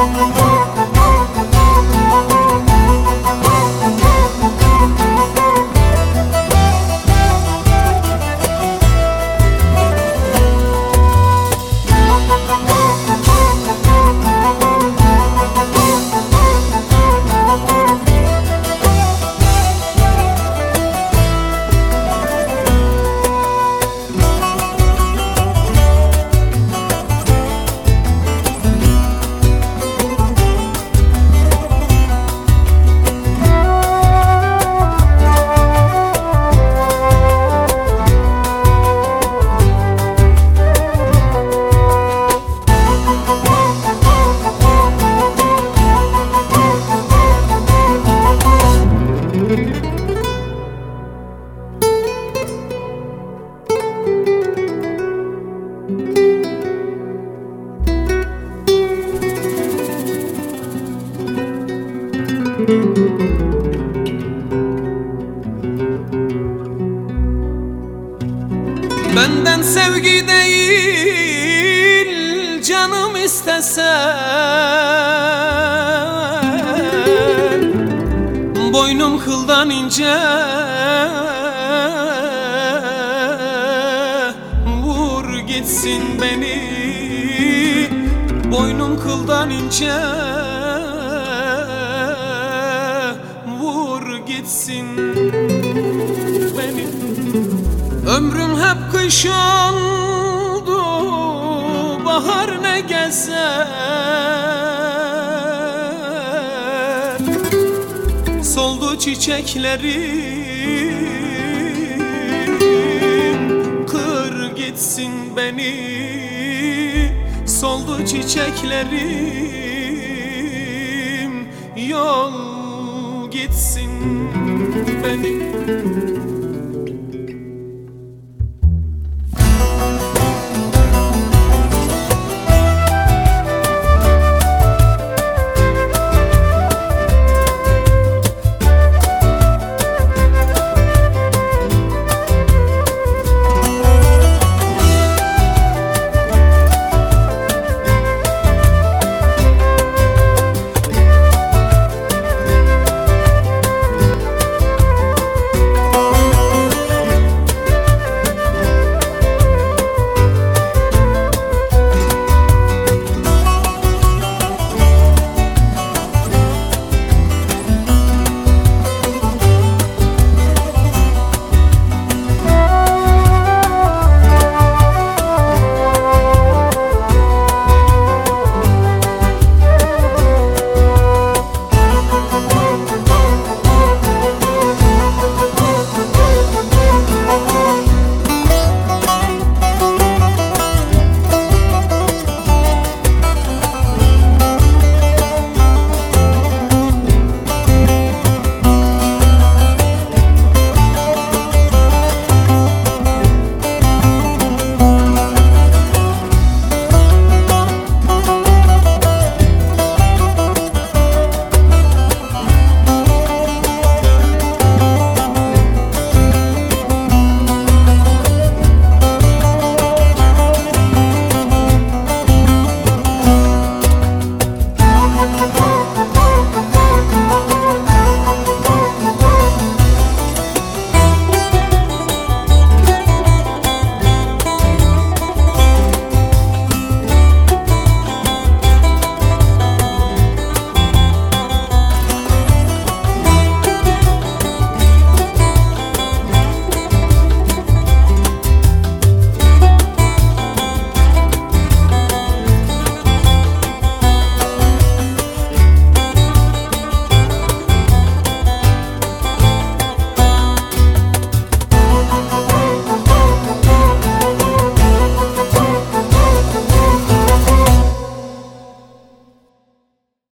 whoa, whoa, whoa. Benden sevgi değil canım istesen. Boynum kıldan ince Vur gitsin beni. Boynum kıldan ince gitsin beni Ömrüm hep kış oldu Bahar ne gezer Soldu çiçeklerim Kır gitsin beni. Soldu çiçeklerim Yol gitsin. Beni